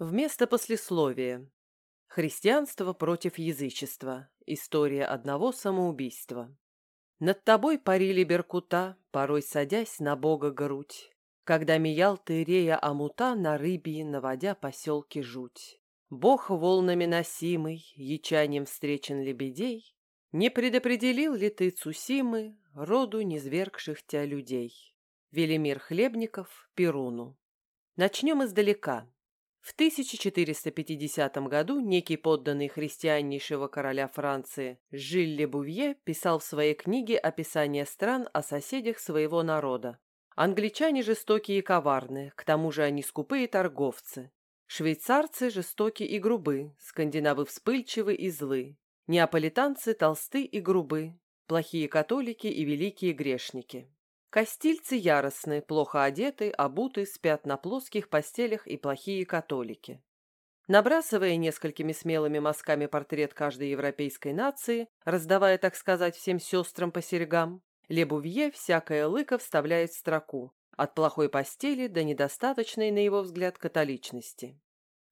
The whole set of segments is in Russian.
Вместо послесловия. Христианство против язычества. История одного самоубийства. Над тобой парили беркута, порой садясь на бога грудь. Когда миял ты рея амута на рыбьи, наводя поселки жуть. Бог волнами носимый, ячанием встречен лебедей, Не предопределил ли ты Цусимы, роду низвергших тебя людей? Велимир Хлебников, Перуну. Начнем издалека. В 1450 году некий подданный христианнейшего короля Франции Жиль Ле Бувье писал в своей книге описание стран о соседях своего народа. Англичане жестокие и коварные, к тому же они скупые торговцы. Швейцарцы жестоки и грубы, скандинавы вспыльчивы и злы. Неаполитанцы толсты и грубы, плохие католики и великие грешники. Костильцы яростны, плохо одеты, обуты, спят на плоских постелях и плохие католики. Набрасывая несколькими смелыми мазками портрет каждой европейской нации, раздавая, так сказать, всем сестрам по серьгам, Лебувье всякое лыко вставляет в строку от плохой постели до недостаточной, на его взгляд, католичности.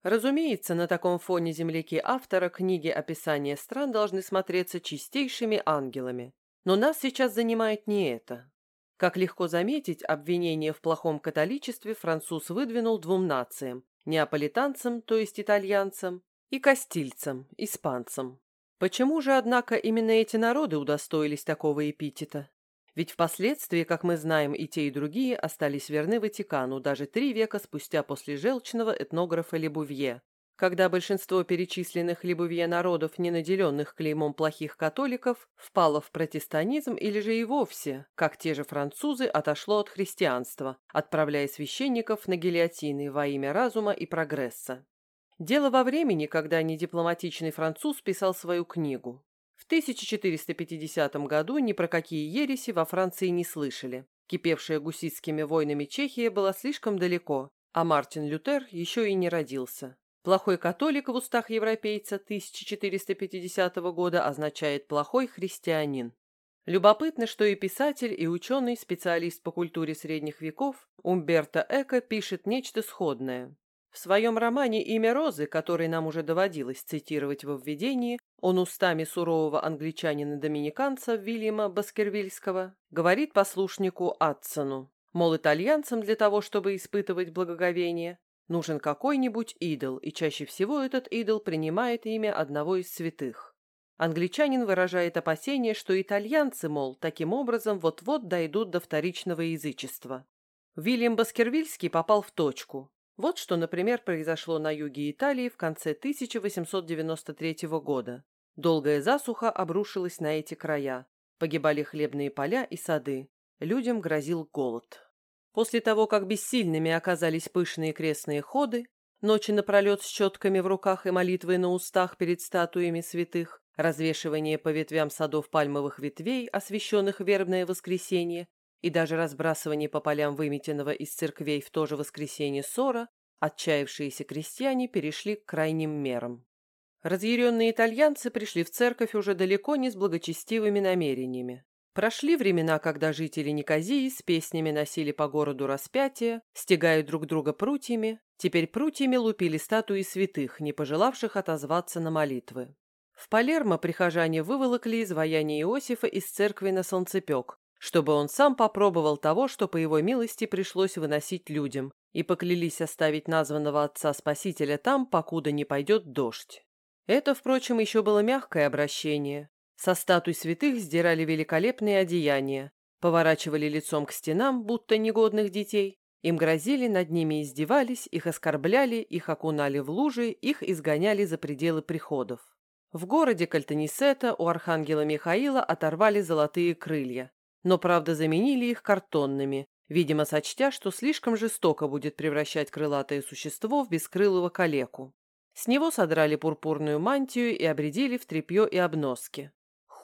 Разумеется, на таком фоне земляки автора книги описания стран должны смотреться чистейшими ангелами. Но нас сейчас занимает не это. Как легко заметить, обвинение в плохом католичестве француз выдвинул двум нациям – неаполитанцам, то есть итальянцам, и кастильцам, испанцам. Почему же, однако, именно эти народы удостоились такого эпитета? Ведь впоследствии, как мы знаем, и те, и другие остались верны Ватикану даже три века спустя после желчного этнографа Лебувье, когда большинство перечисленных Лебувье народов, не наделенных клеймом плохих католиков, впало в протестанизм или же и вовсе, как те же французы, отошло от христианства, отправляя священников на гильотины во имя разума и прогресса. Дело во времени, когда недипломатичный француз писал свою книгу. В 1450 году ни про какие ереси во Франции не слышали. Кипевшая гуситскими войнами Чехия была слишком далеко, а Мартин Лютер еще и не родился. Плохой католик в устах европейца 1450 года означает плохой христианин. Любопытно, что и писатель, и ученый, специалист по культуре средних веков, Умберто Эко пишет нечто сходное. В своем романе «Имя Розы», который нам уже доводилось цитировать во введении, он устами сурового англичанина-доминиканца Вильяма Баскервильского говорит послушнику Атсону, мол, итальянцам для того, чтобы испытывать благоговение, нужен какой-нибудь идол, и чаще всего этот идол принимает имя одного из святых. Англичанин выражает опасение, что итальянцы, мол, таким образом вот-вот дойдут до вторичного язычества. Вильям Баскервильский попал в точку. Вот что, например, произошло на юге Италии в конце 1893 года. Долгая засуха обрушилась на эти края. Погибали хлебные поля и сады. Людям грозил голод. После того, как бессильными оказались пышные крестные ходы, ночи напролет с щетками в руках и молитвой на устах перед статуями святых, развешивание по ветвям садов пальмовых ветвей, освященных вербное воскресенье, и даже разбрасывание по полям выметенного из церквей в то же воскресенье ссора, отчаявшиеся крестьяне перешли к крайним мерам. Разъяренные итальянцы пришли в церковь уже далеко не с благочестивыми намерениями. Прошли времена, когда жители Никозии с песнями носили по городу распятия, стягая друг друга прутьями, теперь прутьями лупили статуи святых, не пожелавших отозваться на молитвы. В Палермо прихожане выволокли изваяние Иосифа из церкви на солнцепек, чтобы он сам попробовал того, что по его милости пришлось выносить людям, и поклялись оставить названного отца Спасителя там, покуда не пойдет дождь. Это, впрочем, еще было мягкое обращение. Со статуй святых сдирали великолепные одеяния, поворачивали лицом к стенам, будто негодных детей, им грозили, над ними издевались, их оскорбляли, их окунали в лужи, их изгоняли за пределы приходов. В городе Кальтанисета у архангела Михаила оторвали золотые крылья но, правда, заменили их картонными, видимо, сочтя, что слишком жестоко будет превращать крылатое существо в бескрылого калеку. С него содрали пурпурную мантию и обредили в тряпье и обноски.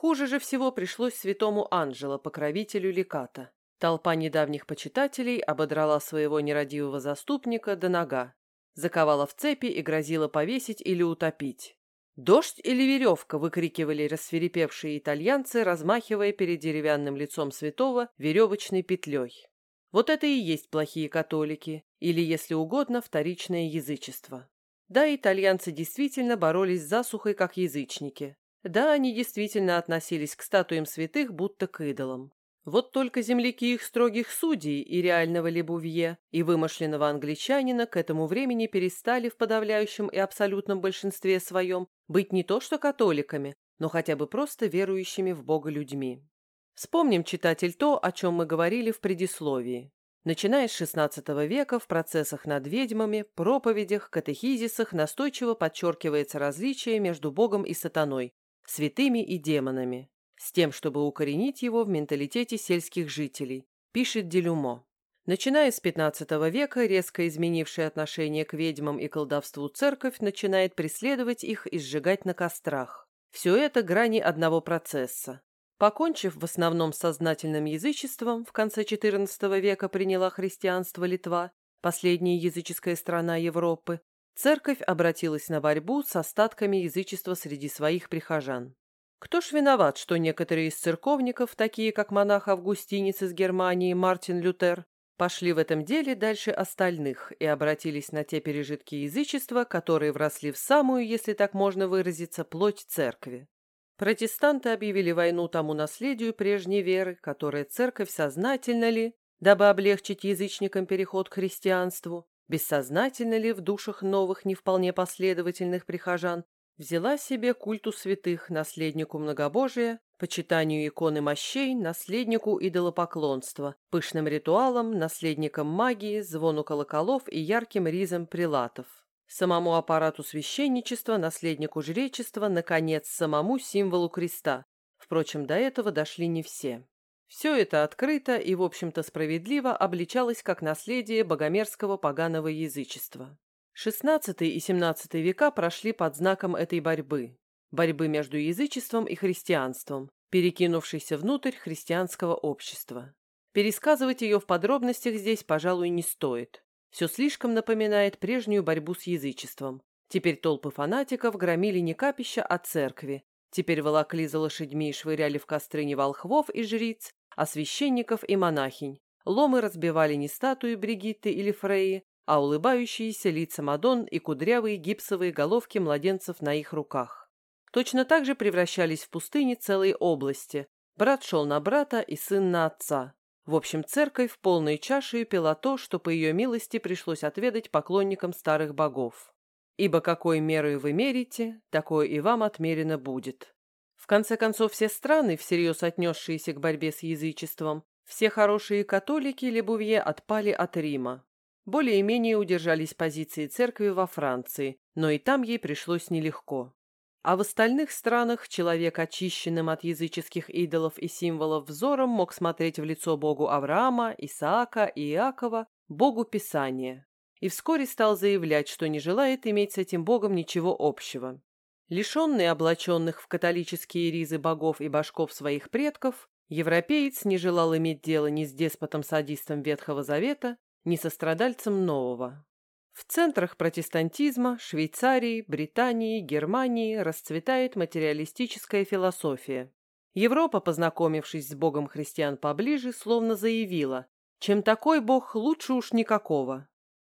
Хуже же всего пришлось святому Анжело, покровителю Леката. Толпа недавних почитателей ободрала своего нерадивого заступника до нога, заковала в цепи и грозила повесить или утопить. «Дождь или веревка?» — выкрикивали рассверепевшие итальянцы, размахивая перед деревянным лицом святого веревочной петлей. Вот это и есть плохие католики, или, если угодно, вторичное язычество. Да, итальянцы действительно боролись с засухой, как язычники. Да, они действительно относились к статуям святых, будто к идолам. Вот только земляки их строгих судей и реального Лебувье, и вымышленного англичанина к этому времени перестали в подавляющем и абсолютном большинстве своем быть не то что католиками, но хотя бы просто верующими в Бога людьми. Вспомним, читатель, то, о чем мы говорили в предисловии. Начиная с XVI века в процессах над ведьмами, проповедях, катехизисах настойчиво подчеркивается различие между Богом и сатаной, святыми и демонами, с тем, чтобы укоренить его в менталитете сельских жителей, пишет Делюмо. Начиная с XV века, резко изменившая отношение к ведьмам и колдовству церковь начинает преследовать их и сжигать на кострах. Все это грани одного процесса. Покончив в основном сознательным язычеством, в конце XIV века приняла христианство Литва, последняя языческая страна Европы, церковь обратилась на борьбу с остатками язычества среди своих прихожан. Кто ж виноват, что некоторые из церковников, такие как монах-августинец из Германии Мартин Лютер, пошли в этом деле дальше остальных и обратились на те пережитки язычества, которые вросли в самую, если так можно выразиться, плоть церкви. Протестанты объявили войну тому наследию прежней веры, которое церковь сознательно ли, дабы облегчить язычникам переход к христианству, бессознательно ли в душах новых не вполне последовательных прихожан, взяла себе культу святых, наследнику многобожия, почитанию иконы мощей, наследнику идолопоклонства, пышным ритуалам, наследникам магии, звону колоколов и ярким ризам прилатов самому аппарату священничества, наследнику жречества, наконец, самому символу креста. Впрочем, до этого дошли не все. Все это открыто и, в общем-то, справедливо обличалось как наследие богомерзкого поганого язычества. XVI и XVII века прошли под знаком этой борьбы. Борьбы между язычеством и христианством, перекинувшейся внутрь христианского общества. Пересказывать ее в подробностях здесь, пожалуй, не стоит. Все слишком напоминает прежнюю борьбу с язычеством. Теперь толпы фанатиков громили не капища, а церкви. Теперь волокли за лошадьми и швыряли в костры не волхвов и жриц, а священников и монахинь. Ломы разбивали не статуи Бригитты или Фреи, а улыбающиеся лица Мадон и кудрявые гипсовые головки младенцев на их руках. Точно так же превращались в пустыни целые области. Брат шел на брата и сын на отца. В общем, церковь в полной чаше пила то, что по ее милости пришлось отведать поклонникам старых богов. Ибо какой мерой вы мерите, такое и вам отмерено будет. Конце концов, все страны, всерьез отнесшиеся к борьбе с язычеством, все хорошие католики Лебувье отпали от Рима. Более-менее удержались позиции церкви во Франции, но и там ей пришлось нелегко. А в остальных странах человек, очищенным от языческих идолов и символов взором, мог смотреть в лицо Богу Авраама, Исаака и Иакова, Богу Писания. И вскоре стал заявлять, что не желает иметь с этим Богом ничего общего. Лишенный облаченных в католические ризы богов и башков своих предков, европеец не желал иметь дело ни с деспотом-садистом Ветхого Завета, ни со страдальцем Нового. В центрах протестантизма, Швейцарии, Британии, Германии расцветает материалистическая философия. Европа, познакомившись с богом христиан поближе, словно заявила, чем такой бог лучше уж никакого.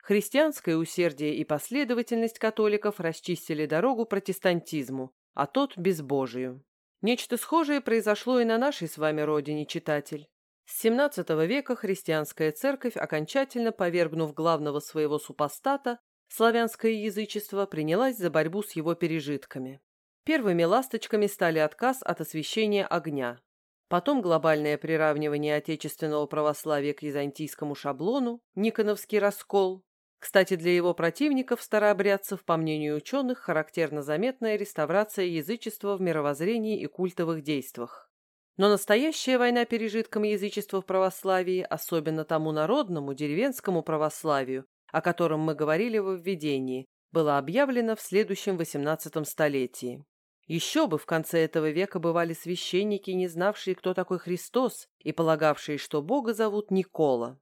Христианское усердие и последовательность католиков расчистили дорогу протестантизму, а тот – безбожию. Нечто схожее произошло и на нашей с вами родине, читатель. С XVII века христианская церковь, окончательно повергнув главного своего супостата, славянское язычество, принялась за борьбу с его пережитками. Первыми ласточками стали отказ от освящения огня. Потом глобальное приравнивание отечественного православия к византийскому шаблону, Никоновский раскол. Кстати, для его противников, старообрядцев, по мнению ученых, характерна заметная реставрация язычества в мировоззрении и культовых действиях. Но настоящая война пережитком язычества в православии, особенно тому народному, деревенскому православию, о котором мы говорили во введении, была объявлена в следующем XVIII столетии. Еще бы в конце этого века бывали священники, не знавшие, кто такой Христос, и полагавшие, что Бога зовут Никола.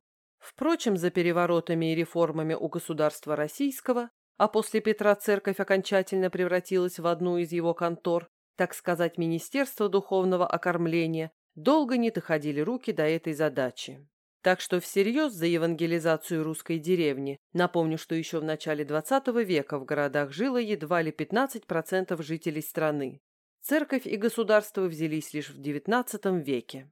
Впрочем, за переворотами и реформами у государства российского, а после Петра церковь окончательно превратилась в одну из его контор, так сказать, Министерство духовного окормления, долго не доходили руки до этой задачи. Так что всерьез за евангелизацию русской деревни, напомню, что еще в начале XX века в городах жило едва ли 15% жителей страны. Церковь и государство взялись лишь в XIX веке.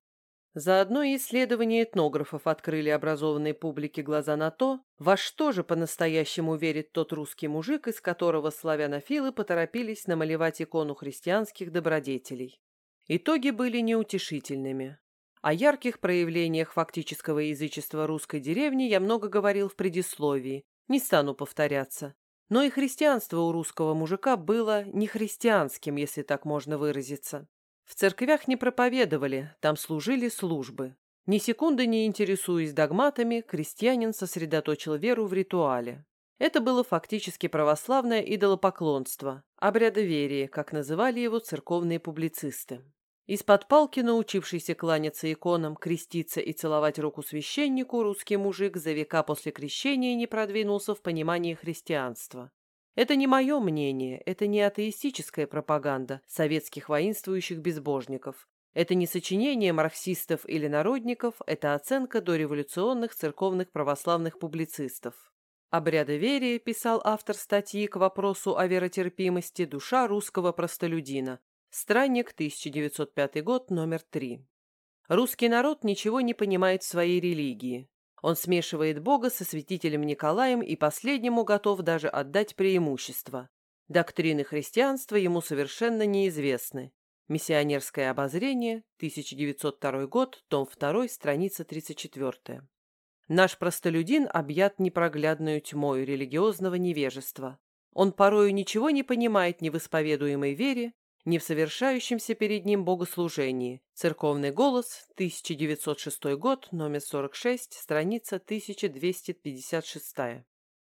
Заодно и исследования этнографов открыли образованной публике глаза на то, во что же по-настоящему верит тот русский мужик, из которого славянофилы поторопились намалевать икону христианских добродетелей. Итоги были неутешительными. О ярких проявлениях фактического язычества русской деревни я много говорил в предисловии, не стану повторяться. Но и христианство у русского мужика было не христианским, если так можно выразиться. В церквях не проповедовали, там служили службы. Ни секунды не интересуясь догматами, крестьянин сосредоточил веру в ритуале. Это было фактически православное идолопоклонство, обрядоверие, как называли его церковные публицисты. Из-под палки, научившийся кланяться иконам, креститься и целовать руку священнику, русский мужик за века после крещения не продвинулся в понимании христианства. Это не мое мнение, это не атеистическая пропаганда советских воинствующих безбожников. Это не сочинение марксистов или народников, это оценка дореволюционных церковных православных публицистов. «Обрядоверие», писал автор статьи к вопросу о веротерпимости, душа русского простолюдина, Странник, 1905 год, номер 3. Русский народ ничего не понимает в своей религии. Он смешивает Бога со святителем Николаем и последнему готов даже отдать преимущество. Доктрины христианства ему совершенно неизвестны. Миссионерское обозрение, 1902 год, том 2, страница 34. Наш простолюдин объят непроглядную тьмою религиозного невежества. Он порою ничего не понимает ни в исповедуемой вере, не в совершающемся перед ним богослужении. Церковный голос, 1906 год, номер 46, страница 1256.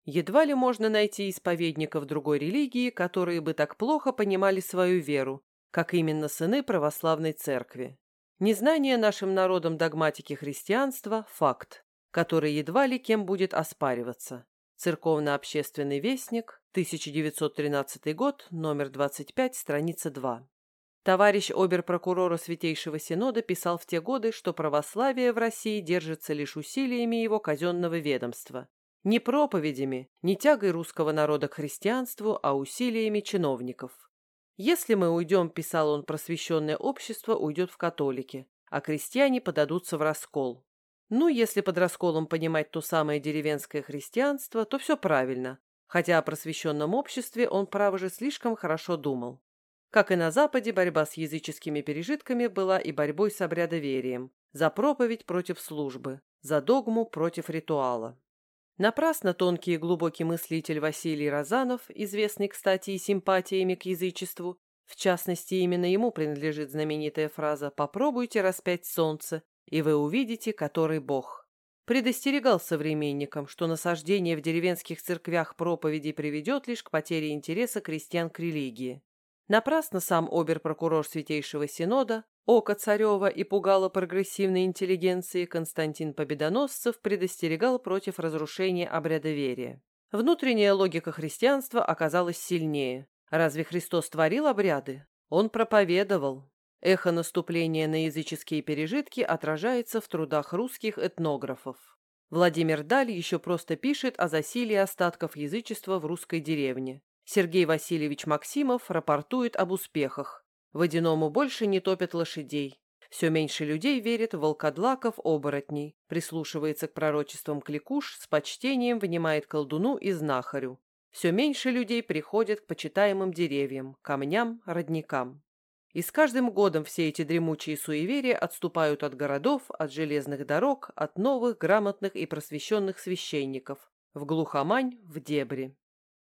Едва ли можно найти исповедников другой религии, которые бы так плохо понимали свою веру, как именно сыны православной церкви. Незнание нашим народом догматики христианства – факт, который едва ли кем будет оспариваться. Церковно-общественный вестник, 1913 год, номер 25, страница 2. Товарищ обер-прокурора Святейшего Синода писал в те годы, что православие в России держится лишь усилиями его казенного ведомства. Не проповедями, не тягой русского народа к христианству, а усилиями чиновников. Если мы уйдем, писал он, просвещенное общество уйдет в католики, а крестьяне подадутся в раскол. Ну, если под расколом понимать то самое деревенское христианство, то все правильно, хотя о просвещенном обществе он, право же, слишком хорошо думал. Как и на Западе, борьба с языческими пережитками была и борьбой с обрядоверием, за проповедь против службы, за догму против ритуала. Напрасно тонкий и глубокий мыслитель Василий Розанов, известный, кстати, и симпатиями к язычеству, в частности, именно ему принадлежит знаменитая фраза «Попробуйте распять солнце, и вы увидите, который Бог. Предостерегал современникам, что насаждение в деревенских церквях проповедей приведет лишь к потере интереса крестьян к религии. Напрасно сам обер-прокурор Святейшего Синода, око Царева и пугало прогрессивной интеллигенции Константин Победоносцев предостерегал против разрушения обряда верия. Внутренняя логика христианства оказалась сильнее. Разве Христос творил обряды? Он проповедовал. Эхо наступления на языческие пережитки отражается в трудах русских этнографов. Владимир Даль еще просто пишет о засилии остатков язычества в русской деревне. Сергей Васильевич Максимов рапортует об успехах. Водяному больше не топят лошадей. Все меньше людей верит в волкодлаков-оборотней, прислушивается к пророчествам кликуш, с почтением внимает колдуну и знахарю. Все меньше людей приходят к почитаемым деревьям, камням, родникам. И с каждым годом все эти дремучие суеверия отступают от городов, от железных дорог, от новых, грамотных и просвещенных священников. В глухомань, в дебри.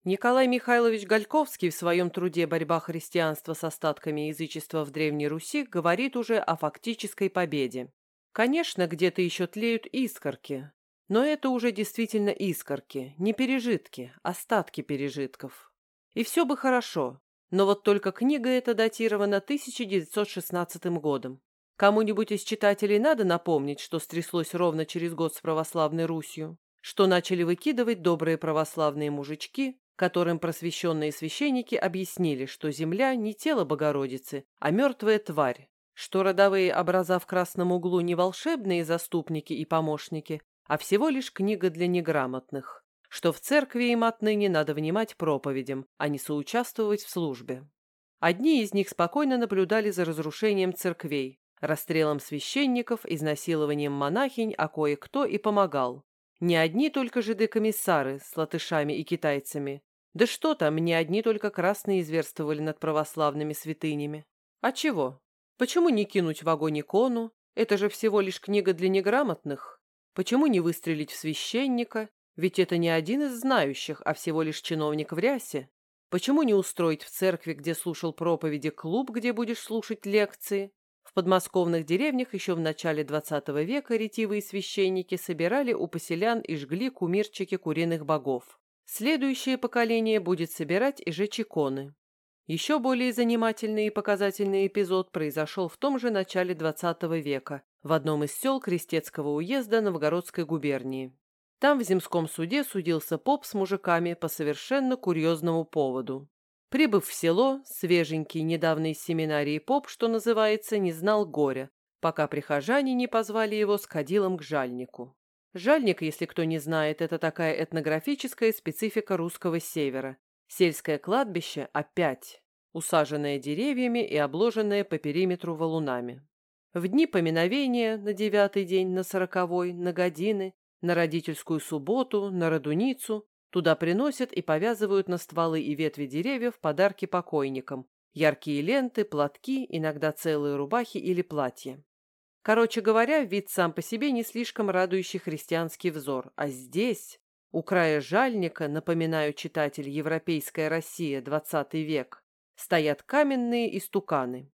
Николай Михайлович Гальковский в своем труде «Борьба христианства с остатками язычества в Древней Руси» говорит уже о фактической победе. Конечно, где-то еще тлеют искорки, но это уже действительно искорки, не пережитки, остатки пережитков. И все бы хорошо, но вот только книга эта датирована 1916 годом. Кому-нибудь из читателей надо напомнить, что стряслось ровно через год с православной Русью, что начали выкидывать добрые православные мужички, которым просвещенные священники объяснили, что земля не тело Богородицы, а мертвая тварь, что родовые образа в красном углу не волшебные заступники и помощники, а всего лишь книга для неграмотных, что в церкви им отныне надо внимать проповедям, а не соучаствовать в службе. Одни из них спокойно наблюдали за разрушением церквей, расстрелом священников, изнасилованием монахинь, а кое-кто и помогал. Не одни только жиды-комиссары с латышами и китайцами. Да что там, не одни только красные зверствовали над православными святынями. А чего? Почему не кинуть в огонь икону? Это же всего лишь книга для неграмотных. Почему не выстрелить в священника? Ведь это не один из знающих, а всего лишь чиновник в рясе. Почему не устроить в церкви, где слушал проповеди, клуб, где будешь слушать лекции? В подмосковных деревнях еще в начале XX века ретивые священники собирали у поселян и жгли кумирчики куриных богов. Следующее поколение будет собирать и жечь иконы. Еще более занимательный и показательный эпизод произошел в том же начале XX века в одном из сел Крестецкого уезда Новгородской губернии. Там в земском суде судился поп с мужиками по совершенно курьезному поводу. Прибыв в село, свеженький, недавно из семинарии поп, что называется, не знал горя, пока прихожане не позвали его с кадилом к жальнику. Жальник, если кто не знает, это такая этнографическая специфика русского севера. Сельское кладбище опять, усаженное деревьями и обложенное по периметру валунами. В дни поминовения, на девятый день, на сороковой, на годины, на родительскую субботу, на родуницу. Туда приносят и повязывают на стволы и ветви деревьев подарки покойникам. Яркие ленты, платки, иногда целые рубахи или платья. Короче говоря, вид сам по себе не слишком радующий христианский взор. А здесь, у края жальника, напоминаю читатель «Европейская Россия, двадцатый век», стоят каменные истуканы.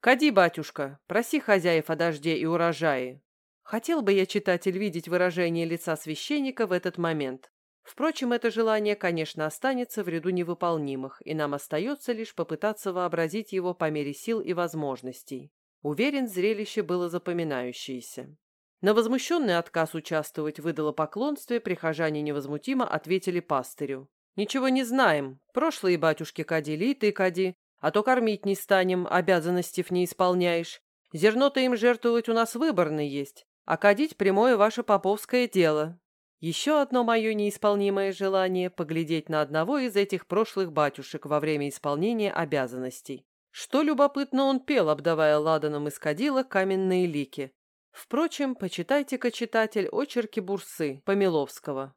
«Кади, батюшка, проси хозяев о дожде и урожае. Хотел бы я, читатель, видеть выражение лица священника в этот момент. Впрочем, это желание, конечно, останется в ряду невыполнимых, и нам остается лишь попытаться вообразить его по мере сил и возможностей. Уверен, зрелище было запоминающееся. На возмущенный отказ участвовать в идолопоклонстве прихожане невозмутимо ответили пастырю. «Ничего не знаем. Прошлые батюшки кадили, и ты кади. А то кормить не станем, обязанностей не исполняешь. Зерно-то им жертвовать у нас выборный есть. А кадить прямое ваше поповское дело. Еще одно мое неисполнимое желание – поглядеть на одного из этих прошлых батюшек во время исполнения обязанностей. Что любопытно он пел, обдавая ладаном из кадила каменные лики. Впрочем, почитайте-ка, читатель, очерки Бурсы Помиловского.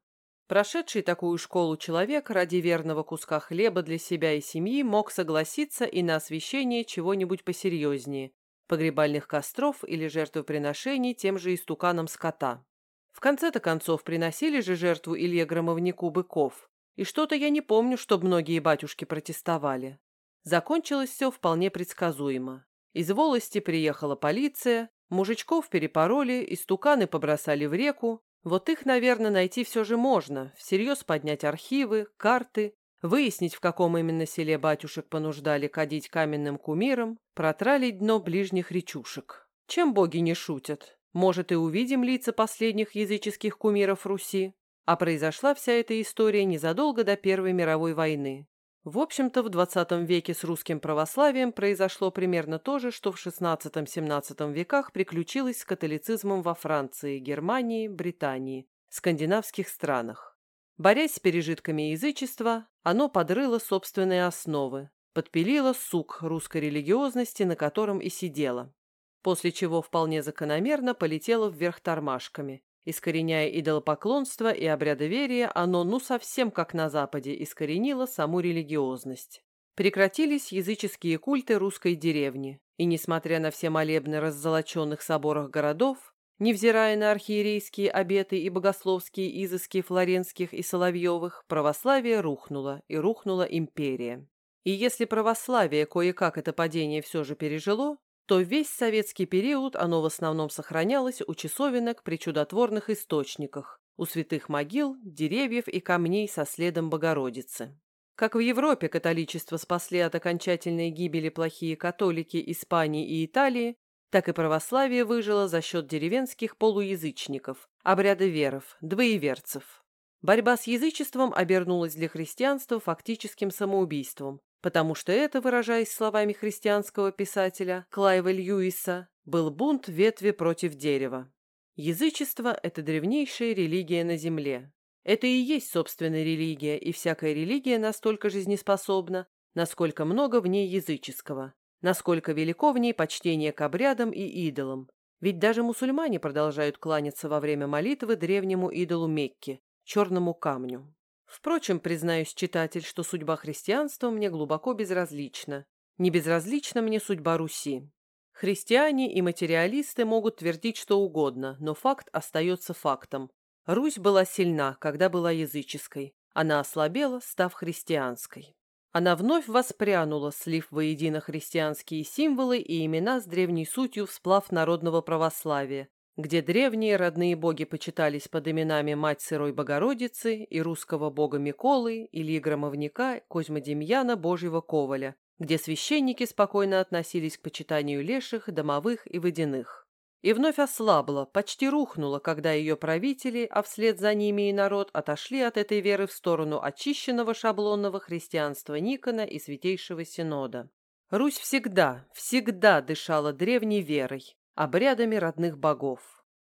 Прошедший такую школу человек ради верного куска хлеба для себя и семьи мог согласиться и на освещение чего-нибудь посерьезнее, погребальных костров или жертвоприношений тем же истуканам скота. В конце-то концов приносили же жертву Илье Громовнику быков, и что-то я не помню, чтобы многие батюшки протестовали. Закончилось все вполне предсказуемо. Из волости приехала полиция, мужичков перепороли, истуканы побросали в реку. Вот их, наверное, найти все же можно, всерьез поднять архивы, карты, выяснить, в каком именно селе батюшек понуждали кадить каменным кумиром, протралить дно ближних речушек. Чем боги не шутят? Может, и увидим лица последних языческих кумиров Руси? А произошла вся эта история незадолго до Первой мировой войны. В общем-то, в XX веке с русским православием произошло примерно то же, что в XVI-XVII веках приключилось с католицизмом во Франции, Германии, Британии, скандинавских странах. Борясь с пережитками язычества, оно подрыло собственные основы, подпилило сук русской религиозности, на котором и сидело, после чего вполне закономерно полетело вверх тормашками. Искореняя идолопоклонство и обрядоверие, оно ну совсем как на Западе искоренило саму религиозность. Прекратились языческие культы русской деревни, и, несмотря на все молебны раззолоченных соборах городов, Невзирая на архиерейские обеты и богословские изыски флоренских и соловьевых, православие рухнуло, и рухнула империя. И если православие кое-как это падение все же пережило, то весь советский период оно в основном сохранялось у часовенок при чудотворных источниках, у святых могил, деревьев и камней со следом Богородицы. Как в Европе католичество спасли от окончательной гибели плохие католики Испании и Италии, так и православие выжило за счет деревенских полуязычников, обрядоверов, двоеверцев. Борьба с язычеством обернулась для христианства фактическим самоубийством, потому что это, выражаясь словами христианского писателя Клайва Льюиса, был бунт ветви против дерева. Язычество – это древнейшая религия на земле. Это и есть собственная религия, и всякая религия настолько жизнеспособна, насколько много в ней языческого, насколько велико в ней почтение к обрядам и идолам. Ведь даже мусульмане продолжают кланяться во время молитвы древнему идолу Мекки, черному камню. Впрочем, признаюсь, читатель, что судьба христианства мне глубоко безразлична. Не безразлична мне судьба Руси. Христиане и материалисты могут твердить что угодно, но факт остается фактом. Русь была сильна, когда была языческой. Она ослабела, став христианской. Она вновь воспрянула, слив воедино христианские символы и имена с древней сутью в народного православия, где древние родные боги почитались под именами Мать Сырой Богородицы и русского бога Миколы, или Громовника Козьма-Демьяна Божьего Коваля, где священники спокойно относились к почитанию леших, домовых и водяных. И вновь ослабла, почти рухнула, когда ее правители, а вслед за ними и народ, отошли от этой веры в сторону очищенного шаблонного христианства Никона и Святейшего Синода. Русь всегда, всегда дышала древней верой, обрядами родных богов.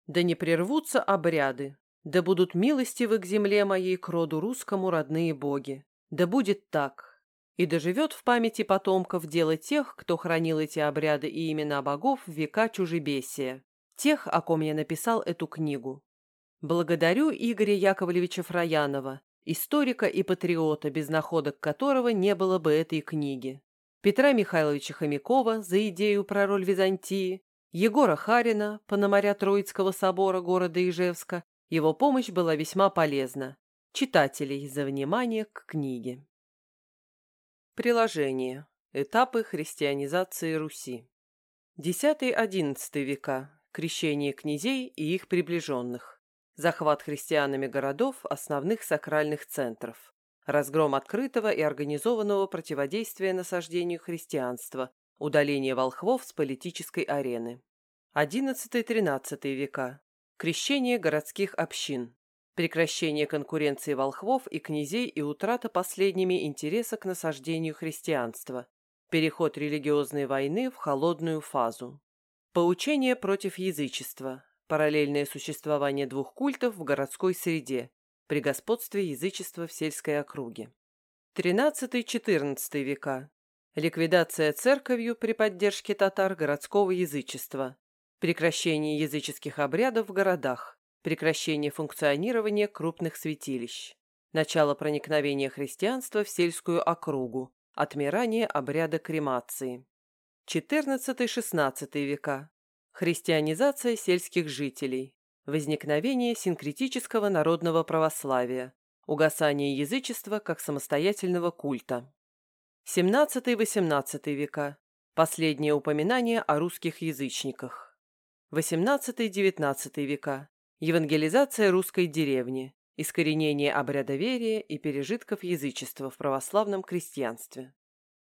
Да не прервутся обряды, да будут милостивы к земле моей, к роду русскому родные боги. Да будет так. И доживет в памяти потомков дело тех, кто хранил эти обряды и имена богов в века чужебесия. Тех, о ком я написал эту книгу. Благодарю Игоря Яковлевича Фраянова, историка и патриота, без находок которого не было бы этой книги. Петра Михайловича Хомякова за идею про роль Византии, Егора Харина, пономаря Троицкого собора города Ижевска, его помощь была весьма полезна. Читателей за внимание к книге. Приложение. Этапы христианизации Руси. X-XI века. Крещение князей и их приближенных. Захват христианами городов, основных сакральных центров. Разгром открытого и организованного противодействия насаждению христианства, Удаление волхвов с политической арены. XI-XIII века. Крещение городских общин. Прекращение конкуренции волхвов и князей и утрата последними интереса к насаждению христианства. Переход религиозной войны в холодную фазу. Поучение против язычества. Параллельное существование двух культов в городской среде. При господстве язычества в сельской округе. XIII-XIV века. Ликвидация церковью при поддержке татар городского язычества. Прекращение языческих обрядов в городах. Прекращение функционирования крупных святилищ. Начало проникновения христианства в сельскую округу. Отмирание обряда кремации. XIV-XVI века. Христианизация сельских жителей. Возникновение синкретического народного православия. Угасание язычества как самостоятельного культа. XVII-XVIII века. Последнее упоминание о русских язычниках. XVIII-XIX века. Евангелизация русской деревни. Искоренение обрядоверия и пережитков язычества в православном крестьянстве.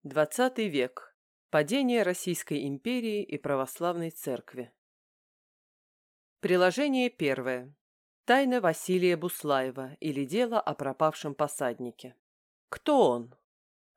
XX век. Падение Российской империи и православной церкви. Приложение первое. Тайна Василия Буслаева или дело о пропавшем посаднике. Кто он?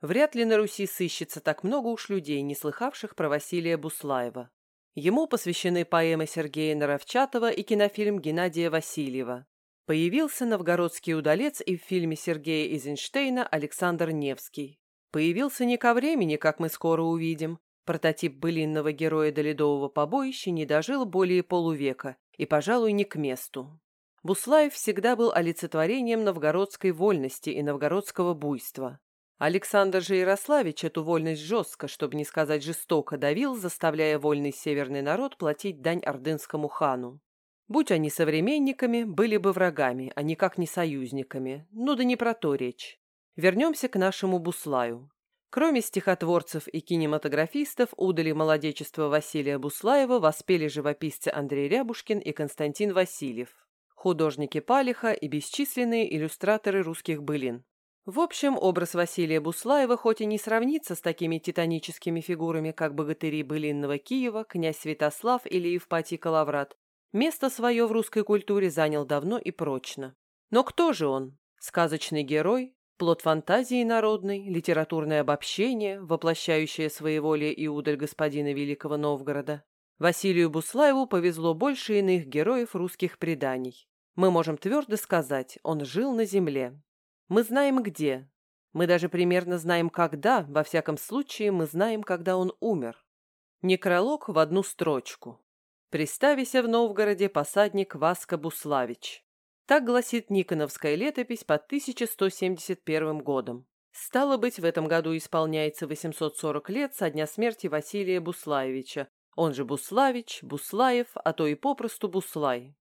Вряд ли на Руси сыщется так много уж людей, не слыхавших про Василия Буслаева. Ему посвящены поэмы Сергея Наровчатова и кинофильм Геннадия Васильева. Появился новгородский удалец и в фильме Сергея Эйзенштейна Александр Невский. Появился не ко времени, как мы скоро увидим. Прототип былинного героя до ледового побоища не дожил более полувека и, пожалуй, не к месту. Буслаев всегда был олицетворением новгородской вольности и новгородского буйства. Александр же Ярославич эту вольность жестко, чтобы не сказать жестоко, давил, заставляя вольный северный народ платить дань ордынскому хану. Будь они современниками, были бы врагами, а никак не союзниками. Ну да не про то речь. Вернемся к нашему Буслаю. Кроме стихотворцев и кинематографистов, удали молодечества Василия Буслаева воспели живописцы Андрей Рябушкин и Константин Васильев, художники Палиха и бесчисленные иллюстраторы русских былин. В общем, образ Василия Буслаева хоть и не сравнится с такими титаническими фигурами, как богатыри былинного Киева, князь Святослав или Евпатий Калаврат, место свое в русской культуре занял давно и прочно. Но кто же он? Сказочный герой? Плод фантазии народной, литературное обобщение, воплощающее своеволие и удаль господина Великого Новгорода. Василию Буслаеву повезло больше иных героев русских преданий. Мы можем твердо сказать, он жил на земле. Мы знаем где. Мы даже примерно знаем когда, во всяком случае мы знаем, когда он умер. Некролог в одну строчку. «Приставися в Новгороде посадник Васка Буславич». Так гласит Никоновская летопись под 1171 годом. Стало быть, в этом году исполняется 840 лет со дня смерти Василия Буслаевича, он же Буславич, Буслаев, а то и попросту Буслай.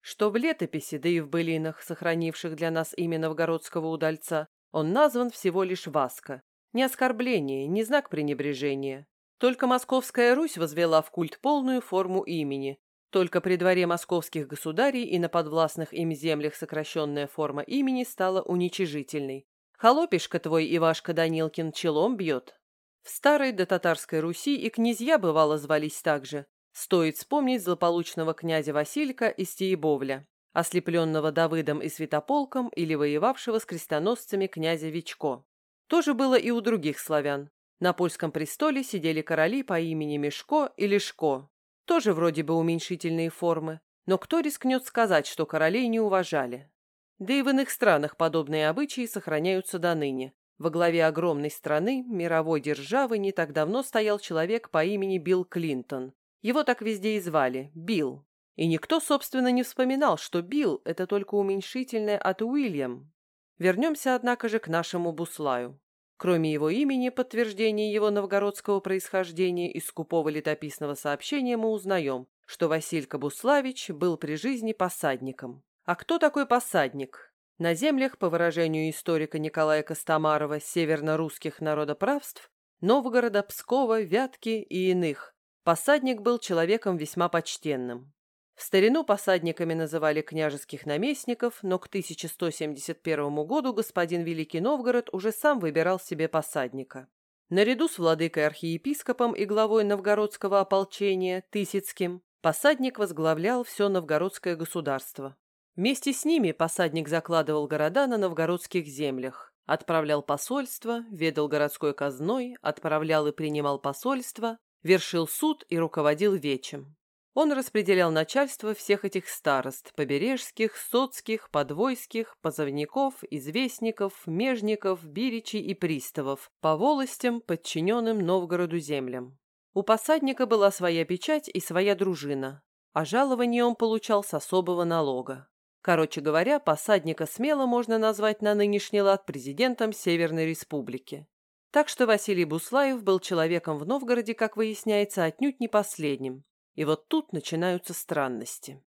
Что в летописи, да и в былинах, сохранивших для нас имя новгородского удальца, он назван всего лишь Васка. Не оскорбление, не знак пренебрежения. Только Московская Русь возвела в культ полную форму имени. Только при дворе московских государей и на подвластных им землях сокращенная форма имени стала уничижительной. Холопишка твой Ивашка Данилкин челом бьет. В старой до татарской Руси и князья бывало звались так же. Стоит вспомнить злополучного князя Василька из Тиебовля, ослепленного Давыдом и Святополком или воевавшего с крестоносцами князя Вичко. То же было и у других славян. На польском престоле сидели короли по имени Мешко или Шко. Тоже вроде бы уменьшительные формы, но кто рискнет сказать, что королей не уважали? Да и в иных странах подобные обычаи сохраняются до ныне. Во главе огромной страны, мировой державы, не так давно стоял человек по имени Билл Клинтон. Его так везде и звали – Билл. И никто, собственно, не вспоминал, что Билл – это только уменьшительное от Уильям. Вернемся, однако же, к нашему Буслаю. Кроме его имени, подтверждения его новгородского происхождения из скупого летописного сообщения мы узнаем, что Василька Буславич был при жизни посадником. А кто такой посадник? На землях, по выражению историка Николая Костомарова, северно-русских народоправств, Новгорода, Пскова, Вятки и иных, посадник был человеком весьма почтенным. В старину посадниками называли княжеских наместников, но к 1171 году господин Великий Новгород уже сам выбирал себе посадника. Наряду с владыкой-архиепископом и главой новгородского ополчения Тысяцким посадник возглавлял все новгородское государство. Вместе с ними посадник закладывал города на новгородских землях, отправлял посольства, ведал городской казной, отправлял и принимал посольства, вершил суд и руководил вечем. Он распределял начальство всех этих старост – побережских, соцких, подвойских, позовников, известников, межников, биричей и приставов по волостям, подчиненным Новгороду землям. У посадника была своя печать и своя дружина, а жалование он получал с особого налога. Короче говоря, посадника смело можно назвать на нынешний лад президентом Северной Республики. Так что Василий Буслаев был человеком в Новгороде, как выясняется, отнюдь не последним. И вот тут начинаются странности.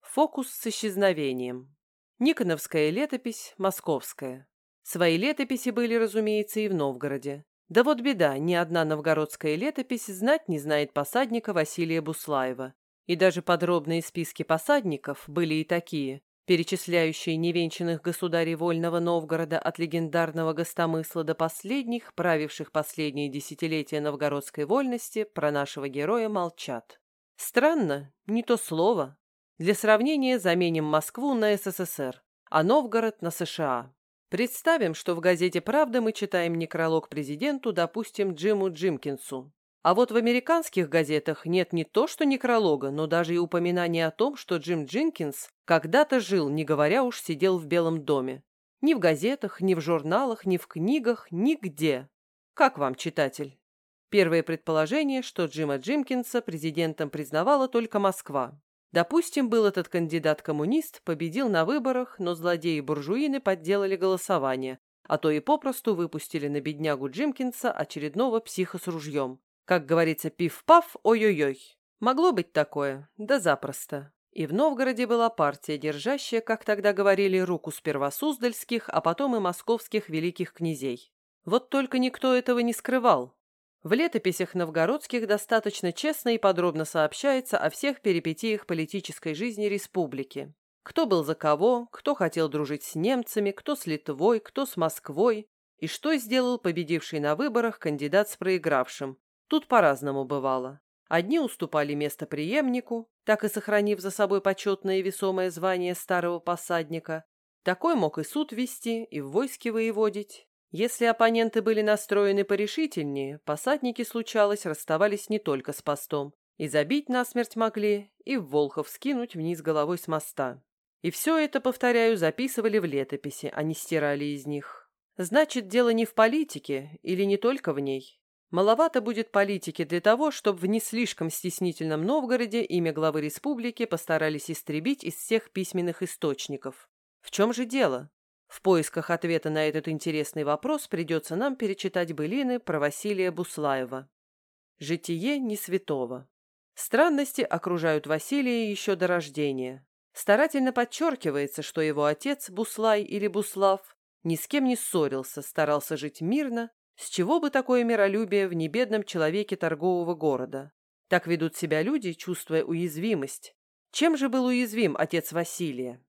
Фокус с исчезновением. Никоновская летопись, московская. Свои летописи были, разумеется, и в Новгороде. Да вот беда, ни одна новгородская летопись знать не знает посадника Василия Буслаева. И даже подробные списки посадников были и такие, перечисляющие невенчанных государей Вольного Новгорода от легендарного гостомысла до последних, правивших последние десятилетия новгородской вольности, про нашего героя молчат. Странно, не то слово. Для сравнения заменим Москву на СССР, а Новгород на США. Представим, что в газете «Правда» мы читаем некролог президенту, допустим, Джиму Джимкинсу. А вот в американских газетах нет не то что некролога, но даже и упоминания о том, что Джим Джинкинс когда-то жил, не говоря уж сидел в Белом доме. Ни в газетах, ни в журналах, ни в книгах, нигде. Как вам, читатель? Первое предположение, что Джима Джимкинса президентом признавала только Москва. Допустим, был этот кандидат-коммунист, победил на выборах, но злодеи-буржуины подделали голосование, а то и попросту выпустили на беднягу Джимкинса очередного психа с ружьем. Как говорится, пиф-паф, ой-ой-ой. Могло быть такое, да запросто. И в Новгороде была партия, держащая, как тогда говорили, руку сперва Суздальских, а потом и московских великих князей. Вот только никто этого не скрывал. В летописях новгородских достаточно честно и подробно сообщается о всех перипетиях политической жизни республики. Кто был за кого, кто хотел дружить с немцами, кто с Литвой, кто с Москвой, и что сделал победивший на выборах кандидат с проигравшим, Тут по-разному бывало. Одни уступали место преемнику, так и сохранив за собой почетное и весомое звание старого посадника. Такой мог и суд вести, и в войске воеводить. Если оппоненты были настроены порешительнее, посадники, случалось, расставались не только с постом. И забить насмерть могли, и в Волхов скинуть вниз головой с моста. И все это, повторяю, записывали в летописи, а не стирали из них. Значит, дело не в политике или не только в ней. Маловато будет политики для того, чтобы в не слишком стеснительном Новгороде имя главы республики постарались истребить из всех письменных источников. В чем же дело? В поисках ответа на этот интересный вопрос придется нам перечитать былины про Василия Буслаева. Житие не святого. Странности окружают Василия еще до рождения. Старательно подчеркивается, что его отец, Буслай или Буслав, ни с кем не ссорился, старался жить мирно с чего бы такое миролюбие в небедном человеке торгового города? Так ведут себя люди, чувствуя уязвимость. Чем же был уязвим отец Василия?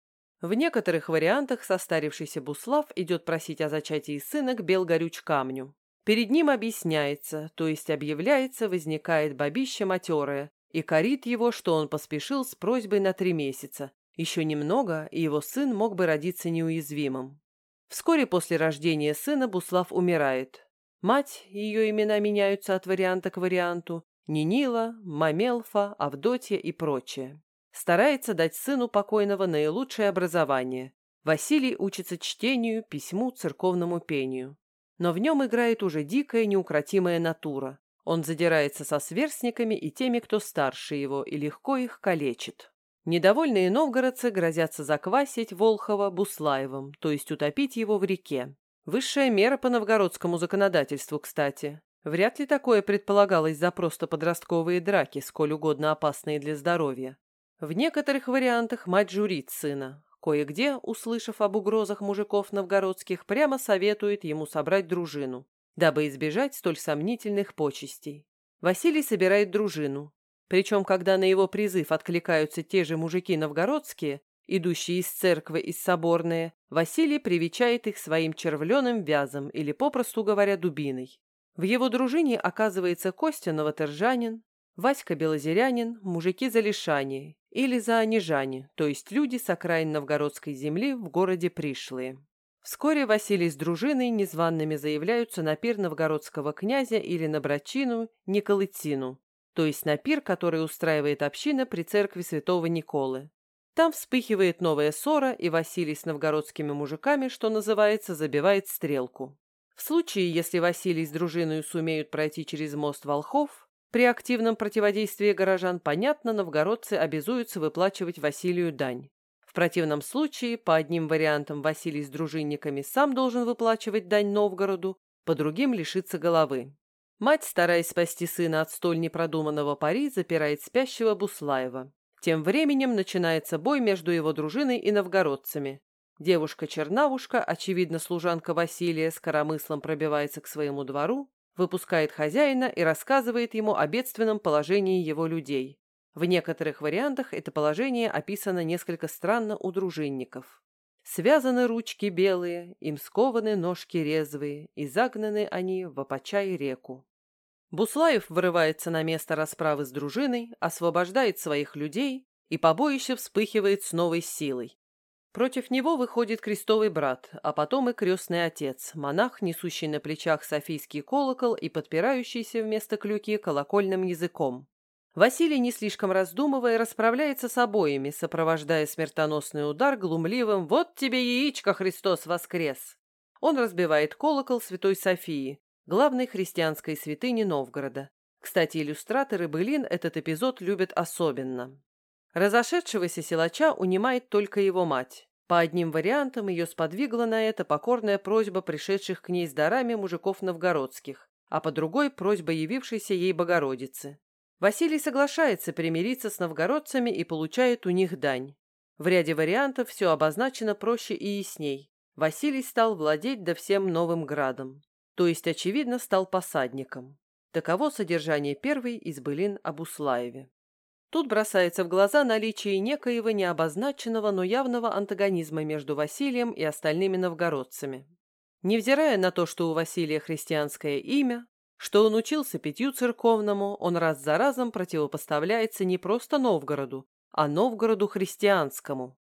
В некоторых вариантах состарившийся Буслав идет просить о зачатии сына к Белгорюч камню. Перед ним объясняется, то есть объявляется, возникает бабище матерое и корит его, что он поспешил с просьбой на три месяца. Еще немного, и его сын мог бы родиться неуязвимым. Вскоре после рождения сына Буслав умирает. Мать, ее имена меняются от варианта к варианту, Нинила, Мамелфа, Авдотья и прочее. Старается дать сыну покойного наилучшее образование. Василий учится чтению, письму, церковному пению. Но в нем играет уже дикая неукротимая натура. Он задирается со сверстниками и теми, кто старше его, и легко их калечит. Недовольные новгородцы грозятся заквасить Волхова Буслаевым, то есть утопить его в реке. Высшая мера по новгородскому законодательству, кстати. Вряд ли такое предполагалось за просто подростковые драки, сколь угодно опасные для здоровья. В некоторых вариантах мать журит сына. Кое-где, услышав об угрозах мужиков новгородских, прямо советует ему собрать дружину, дабы избежать столь сомнительных почестей. Василий собирает дружину. Причем, когда на его призыв откликаются те же мужики новгородские, идущие из церкви из соборные, Василий привечает их своим червленым вязом или, попросту говоря, дубиной. В его дружине оказывается Костя Новотержанин, Васька Белозерянин, мужики Залишане или Заонежане, то есть люди с окраин новгородской земли в городе пришлые. Вскоре Василий с дружиной незваными заявляются на пир новгородского князя или на брачину Николытину, то есть на пир, который устраивает община при церкви святого Николы. Там вспыхивает новая ссора, и Василий с новгородскими мужиками, что называется, забивает стрелку. В случае, если Василий с дружиной сумеют пройти через мост Волхов, при активном противодействии горожан, понятно, новгородцы обязуются выплачивать Василию дань. В противном случае, по одним вариантам Василий с дружинниками сам должен выплачивать дань Новгороду, по другим лишиться головы. Мать, стараясь спасти сына от столь непродуманного пари, запирает спящего Буслаева. Тем временем начинается бой между его дружиной и новгородцами. Девушка-чернавушка, очевидно служанка Василия, с коромыслом пробивается к своему двору, выпускает хозяина и рассказывает ему о бедственном положении его людей. В некоторых вариантах это положение описано несколько странно у дружинников. Связаны ручки белые, им скованы ножки резвые, и загнаны они в опочай реку. Буслаев вырывается на место расправы с дружиной, освобождает своих людей, и побоище вспыхивает с новой силой. Против него выходит крестовый брат, а потом и крестный отец, монах, несущий на плечах софийский колокол и подпирающийся вместо клюки колокольным языком. Василий, не слишком раздумывая, расправляется с обоими, сопровождая смертоносный удар глумливым «Вот тебе яичко, Христос воскрес!». Он разбивает колокол Святой Софии, главной христианской святыни Новгорода. Кстати, иллюстраторы былин этот эпизод любят особенно. Разошедшегося силача унимает только его мать. По одним вариантам ее сподвигла на это покорная просьба пришедших к ней с дарами мужиков новгородских, а по другой – просьба явившейся ей Богородицы. Василий соглашается примириться с новгородцами и получает у них дань. В ряде вариантов все обозначено проще и ясней. Василий стал владеть до всем новым градом то есть, очевидно, стал посадником. Таково содержание первой из былин об Услаеве. Тут бросается в глаза наличие некоего необозначенного, но явного антагонизма между Василием и остальными новгородцами. Невзирая на то, что у Василия христианское имя, что он учился пятью церковному, он раз за разом противопоставляется не просто Новгороду, а Новгороду христианскому.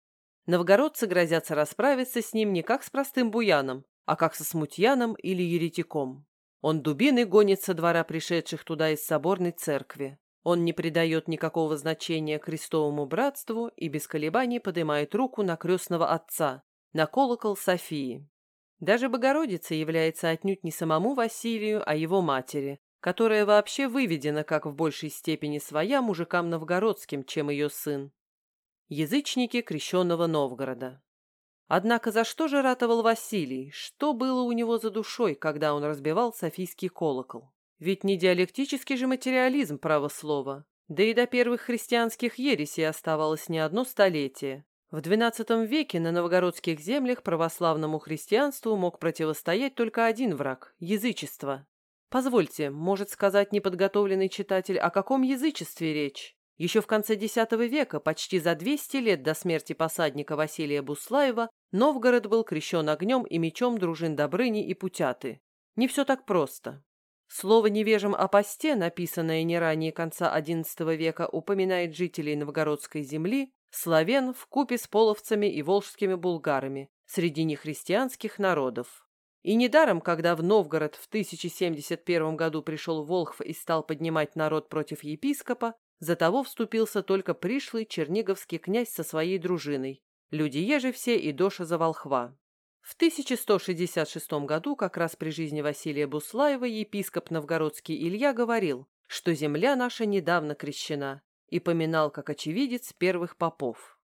Новгородцы грозятся расправиться с ним не как с простым буяном, а как со смутьяном или еретиком. Он дубиной гонит со двора пришедших туда из соборной церкви. Он не придает никакого значения крестовому братству и без колебаний поднимает руку на крестного отца, на колокол Софии. Даже Богородица является отнюдь не самому Василию, а его матери, которая вообще выведена как в большей степени своя мужикам новгородским, чем ее сын. Язычники крещенного Новгорода. Однако за что же ратовал Василий? Что было у него за душой, когда он разбивал Софийский колокол? Ведь не диалектический же материализм право слова. Да и до первых христианских ересей оставалось не одно столетие. В XII веке на новгородских землях православному христианству мог противостоять только один враг – язычество. Позвольте, может сказать неподготовленный читатель, о каком язычестве речь? Еще в конце X века, почти за 200 лет до смерти посадника Василия Буслаева, Новгород был крещен огнем и мечом дружин Добрыни и Путяты. Не все так просто. Слово «невежим о посте», написанное не ранее конца XI века, упоминает жителей новгородской земли, славян в купе с половцами и волжскими булгарами, среди нехристианских народов. И недаром, когда в Новгород в 1071 году пришел Волхв и стал поднимать народ против епископа, за того вступился только пришлый черниговский князь со своей дружиной, люди же все и Доша за Волхва. В 1166 году, как раз при жизни Василия Буслаева, епископ новгородский Илья говорил, что земля наша недавно крещена, и поминал как очевидец первых попов.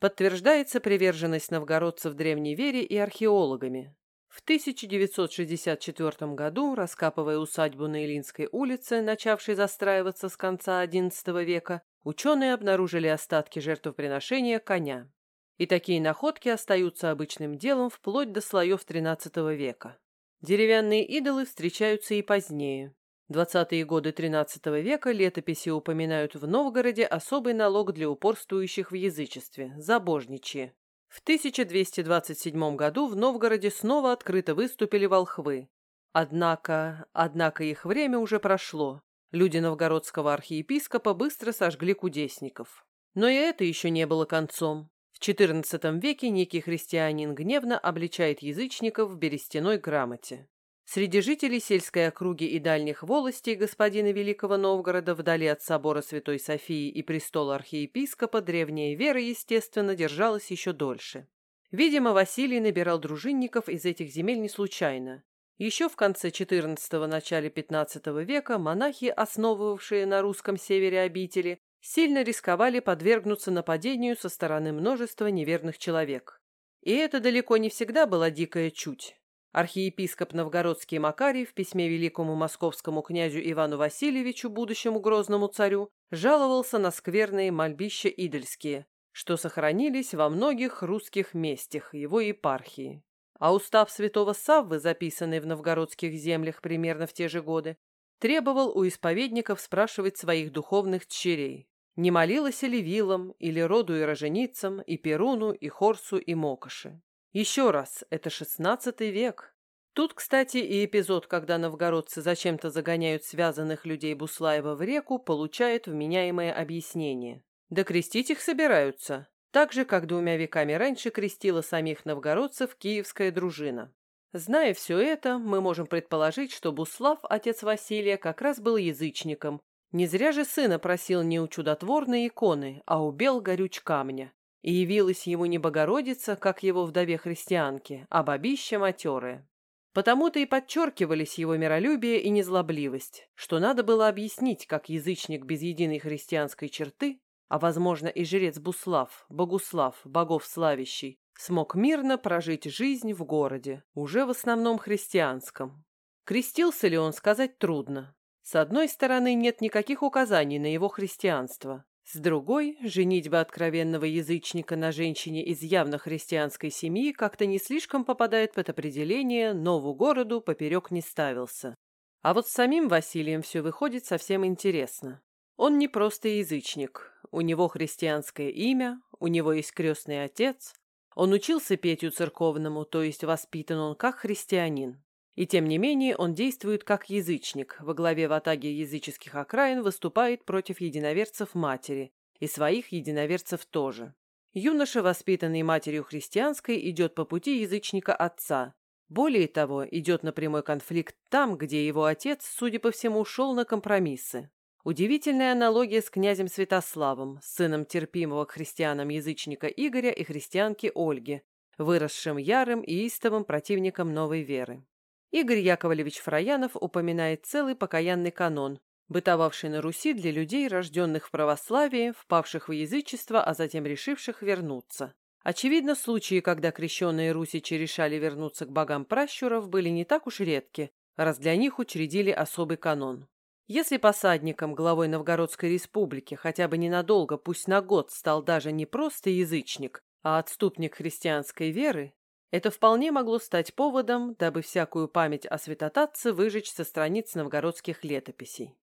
Подтверждается приверженность новгородцев древней вере и археологами. В 1964 году, раскапывая усадьбу на Илинской улице, начавшей застраиваться с конца XI века, ученые обнаружили остатки жертвоприношения коня. И такие находки остаются обычным делом вплоть до слоев XIII века. Деревянные идолы встречаются и позднее. Двадцатые годы XIII века летописи упоминают в Новгороде особый налог для упорствующих в язычестве – забожничье. В 1227 году в Новгороде снова открыто выступили волхвы. Однако, однако их время уже прошло. Люди новгородского архиепископа быстро сожгли кудесников. Но и это еще не было концом. В XIV веке некий христианин гневно обличает язычников в берестяной грамоте. Среди жителей сельской округи и дальних волостей господина Великого Новгорода вдали от собора Святой Софии и престола архиепископа древняя вера, естественно, держалась еще дольше. Видимо, Василий набирал дружинников из этих земель не случайно. Еще в конце XIV – начале XV века монахи, основывавшие на русском севере обители, сильно рисковали подвергнуться нападению со стороны множества неверных человек. И это далеко не всегда была дикая чуть. Архиепископ Новгородский Макарий в письме великому московскому князю Ивану Васильевичу, будущему грозному царю, жаловался на скверные мольбища идольские, что сохранились во многих русских местях его епархии. А устав святого Саввы, записанный в новгородских землях примерно в те же годы, требовал у исповедников спрашивать своих духовных дщерей, не молилась ли вилам или роду и роженицам, и Перуну, и Хорсу, и Мокоши. Еще раз, это шестнадцатый век. Тут, кстати, и эпизод, когда новгородцы зачем-то загоняют связанных людей Буслаева в реку, получает вменяемое объяснение. Да крестить их собираются, так же, как двумя веками раньше крестила самих новгородцев киевская дружина. Зная все это, мы можем предположить, что Буслав, отец Василия, как раз был язычником. Не зря же сына просил не у чудотворной иконы, а у бел горюч камня и явилась ему не Богородица, как его вдове-христианке, а бабища матерая. Потому-то и подчеркивались его миролюбие и незлобливость, что надо было объяснить, как язычник без единой христианской черты, а, возможно, и жрец Буслав, Богуслав, богов славящий, смог мирно прожить жизнь в городе, уже в основном христианском. Крестился ли он, сказать трудно. С одной стороны, нет никаких указаний на его христианство, с другой, женитьба откровенного язычника на женщине из явно христианской семьи как-то не слишком попадает под определение «нову городу поперек не ставился». А вот с самим Василием все выходит совсем интересно. Он не просто язычник. У него христианское имя, у него есть крестный отец. Он учился петь церковному, то есть воспитан он как христианин. И тем не менее он действует как язычник, во главе ватаги языческих окраин выступает против единоверцев матери, и своих единоверцев тоже. Юноша, воспитанный матерью христианской, идет по пути язычника отца. Более того, идет на прямой конфликт там, где его отец, судя по всему, ушел на компромиссы. Удивительная аналогия с князем Святославом, сыном терпимого к христианам язычника Игоря и христианки Ольги, выросшим ярым и истовым противником новой веры. Игорь Яковлевич Фраянов упоминает целый покаянный канон, бытовавший на Руси для людей, рожденных в православии, впавших в язычество, а затем решивших вернуться. Очевидно, случаи, когда крещенные русичи решали вернуться к богам пращуров, были не так уж редки, раз для них учредили особый канон. Если посадником главой Новгородской республики хотя бы ненадолго, пусть на год, стал даже не просто язычник, а отступник христианской веры, это вполне могло стать поводом, дабы всякую память о святотатце выжечь со страниц новгородских летописей.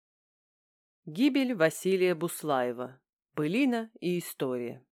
Гибель Василия Буслаева. Былина и история.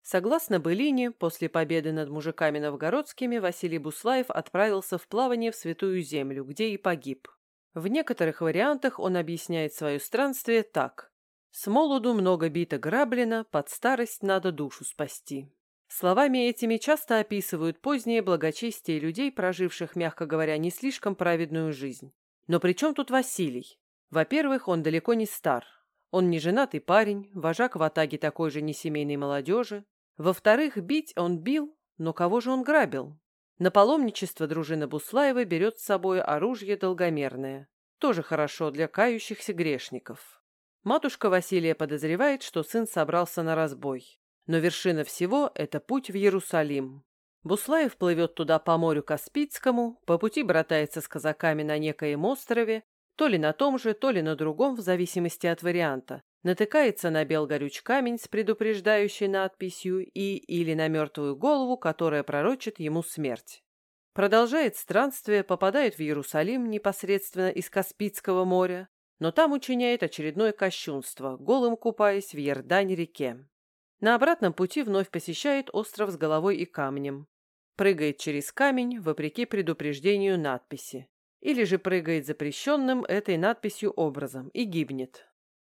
Согласно былине, после победы над мужиками новгородскими Василий Буслаев отправился в плавание в Святую Землю, где и погиб. В некоторых вариантах он объясняет свое странствие так. «С молоду много бито граблено, под старость надо душу спасти». Словами этими часто описывают позднее благочестие людей, проживших, мягко говоря, не слишком праведную жизнь. Но при чем тут Василий? Во-первых, он далеко не стар. Он не женатый парень, вожак в атаге такой же несемейной молодежи. Во-вторых, бить он бил, но кого же он грабил? На паломничество дружина Буслаева берет с собой оружие долгомерное. Тоже хорошо для кающихся грешников. Матушка Василия подозревает, что сын собрался на разбой. Но вершина всего – это путь в Иерусалим. Буслаев плывет туда по морю Каспийскому, по пути братается с казаками на некоем острове, то ли на том же, то ли на другом, в зависимости от варианта. Натыкается на бел горюч камень с предупреждающей надписью и или на мертвую голову, которая пророчит ему смерть. Продолжает странствие, попадает в Иерусалим непосредственно из Каспийского моря, но там учиняет очередное кощунство, голым купаясь в Ердань-реке. На обратном пути вновь посещает остров с головой и камнем. Прыгает через камень, вопреки предупреждению надписи или же прыгает запрещенным этой надписью образом и гибнет.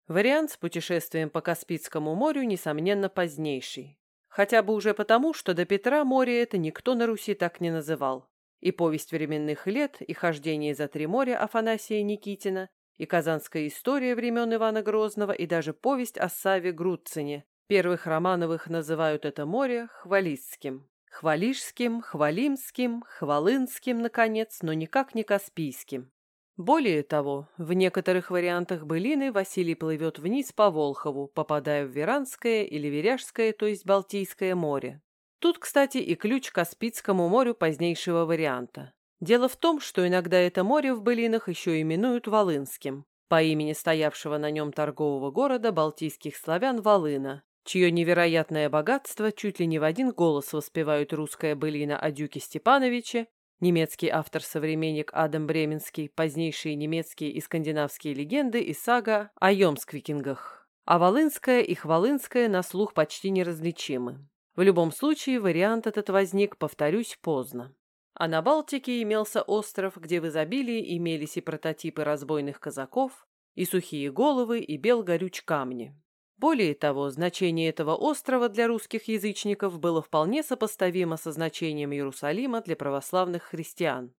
Вариант с путешествием по Каспийскому морю, несомненно, позднейший. Хотя бы уже потому, что до Петра море это никто на Руси так не называл. И повесть временных лет, и хождение за три моря Афанасия Никитина, и казанская история времен Ивана Грозного, и даже повесть о Саве Грудцине. Первых Романовых называют это море Хвалистским. Хвалишским, Хвалимским, Хвалынским, наконец, но никак не Каспийским. Более того, в некоторых вариантах былины Василий плывет вниз по Волхову, попадая в Веранское или Веряжское, то есть Балтийское море. Тут, кстати, и ключ к Каспийскому морю позднейшего варианта. Дело в том, что иногда это море в былинах еще именуют Волынским, по имени стоявшего на нем торгового города балтийских славян Волына, чье невероятное богатство чуть ли не в один голос воспевают русская былина о Дюке Степановиче, немецкий автор-современник Адам Бременский, позднейшие немецкие и скандинавские легенды и сага о Йомсквикингах. А Волынская и Хвалынская на слух почти неразличимы. В любом случае, вариант этот возник, повторюсь, поздно. А на Балтике имелся остров, где в изобилии имелись и прототипы разбойных казаков, и сухие головы, и бел горюч камни. Более того, значение этого острова для русских язычников было вполне сопоставимо со значением Иерусалима для православных христиан.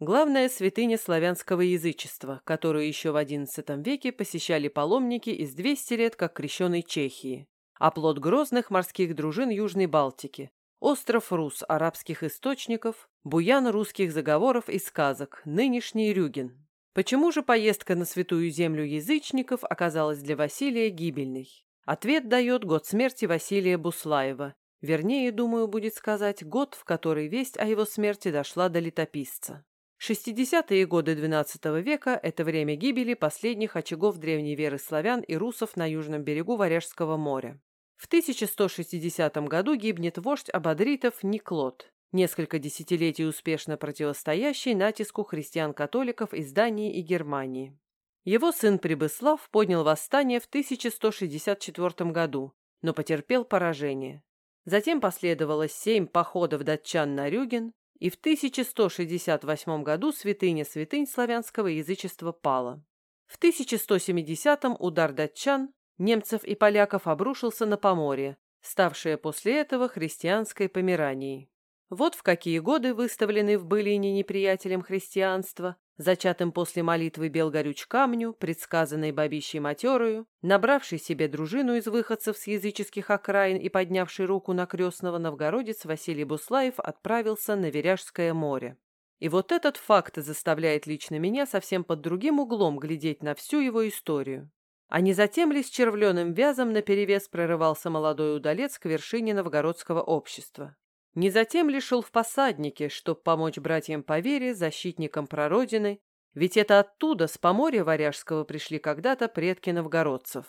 Главная святыня славянского язычества, которую еще в XI веке посещали паломники из 200 лет как крещеной Чехии, а плод грозных морских дружин Южной Балтики, остров Рус арабских источников, буян русских заговоров и сказок, нынешний Рюген. Почему же поездка на святую землю язычников оказалась для Василия гибельной? Ответ дает год смерти Василия Буслаева. Вернее, думаю, будет сказать, год, в который весть о его смерти дошла до летописца. 60-е годы XII века – это время гибели последних очагов древней веры славян и русов на южном берегу Варяжского моря. В 1160 году гибнет вождь абадритов Никлот, несколько десятилетий успешно противостоящий натиску христиан-католиков из Дании и Германии. Его сын Прибыслав поднял восстание в 1164 году, но потерпел поражение. Затем последовало семь походов датчан на Рюген, и в 1168 году святыня святынь славянского язычества пала. В 1170-м удар датчан, немцев и поляков обрушился на Поморье, ставшая после этого христианской Померанией. Вот в какие годы выставлены в былине неприятелем христианства, зачатым после молитвы Белгорюч камню, предсказанной бабищей матерою, набравший себе дружину из выходцев с языческих окраин и поднявший руку на крестного новгородец Василий Буслаев отправился на Веряжское море. И вот этот факт заставляет лично меня совсем под другим углом глядеть на всю его историю. А не затем ли с червленым вязом наперевес прорывался молодой удалец к вершине новгородского общества? Не затем ли шел в посаднике, чтоб помочь братьям по вере, защитникам прародины, ведь это оттуда, с поморья Варяжского, пришли когда-то предки новгородцев.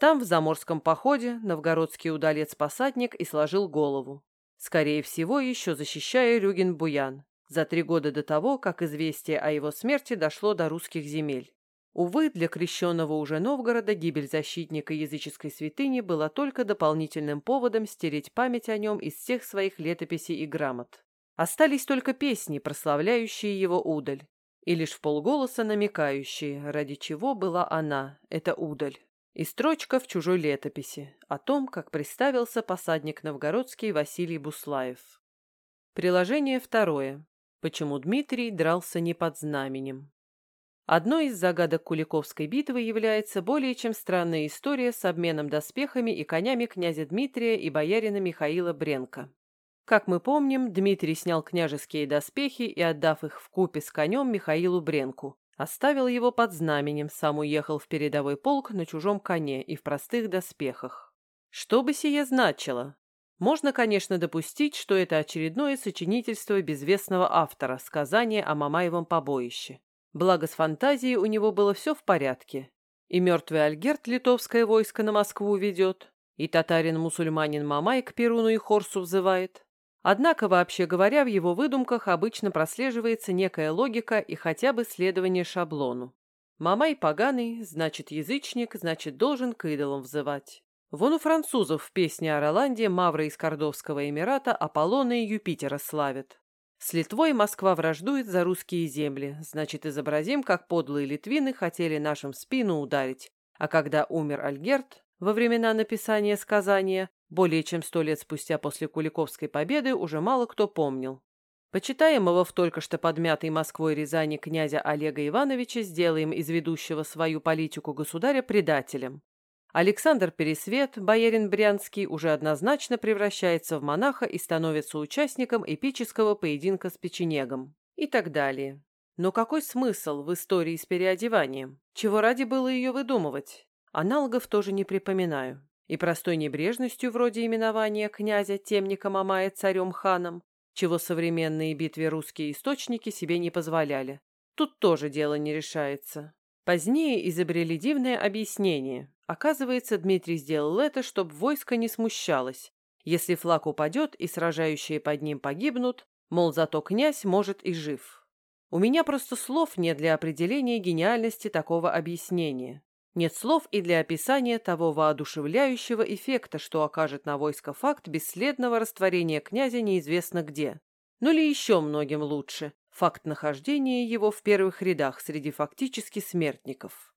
Там, в заморском походе, новгородский удалец-посадник и сложил голову. Скорее всего, еще защищая Рюген-Буян, за три года до того, как известие о его смерти дошло до русских земель. Увы, для крещенного уже Новгорода гибель защитника языческой святыни была только дополнительным поводом стереть память о нем из всех своих летописей и грамот. Остались только песни, прославляющие его удаль, и лишь в полголоса намекающие, ради чего была она, эта удаль. И строчка в чужой летописи о том, как представился посадник новгородский Василий Буслаев. Приложение второе. Почему Дмитрий дрался не под знаменем? Одной из загадок Куликовской битвы является более чем странная история с обменом доспехами и конями князя Дмитрия и боярина Михаила Бренка. Как мы помним, Дмитрий снял княжеские доспехи и, отдав их в купе с конем Михаилу Бренку, оставил его под знаменем, сам уехал в передовой полк на чужом коне и в простых доспехах. Что бы сие значило? Можно, конечно, допустить, что это очередное сочинительство безвестного автора, сказание о Мамаевом побоище. Благо с фантазией у него было все в порядке. И мертвый Альгерт литовское войско на Москву ведет, и татарин-мусульманин Мамай к Перуну и Хорсу взывает. Однако, вообще говоря, в его выдумках обычно прослеживается некая логика и хотя бы следование шаблону. Мамай поганый, значит язычник, значит должен к идолам взывать. Вон у французов в песне о Роланде Мавра из Кордовского Эмирата Аполлона и Юпитера славят. С Литвой Москва враждует за русские земли, значит, изобразим, как подлые литвины хотели нашим спину ударить. А когда умер Альгерт, во времена написания сказания, более чем сто лет спустя после Куликовской победы, уже мало кто помнил. Почитаемого в только что подмятой Москвой Рязани князя Олега Ивановича сделаем из ведущего свою политику государя предателем. Александр Пересвет, боярин Брянский, уже однозначно превращается в монаха и становится участником эпического поединка с печенегом. И так далее. Но какой смысл в истории с переодеванием? Чего ради было ее выдумывать? Аналогов тоже не припоминаю. И простой небрежностью вроде именования князя темника Мамая царем-ханом, чего современные битве русские источники себе не позволяли. Тут тоже дело не решается. Позднее изобрели дивное объяснение. Оказывается, Дмитрий сделал это, чтобы войско не смущалось. Если флаг упадет и сражающие под ним погибнут, мол, зато князь может и жив. У меня просто слов нет для определения гениальности такого объяснения. Нет слов и для описания того воодушевляющего эффекта, что окажет на войско факт бесследного растворения князя неизвестно где. Ну или еще многим лучше, факт нахождения его в первых рядах среди фактически смертников.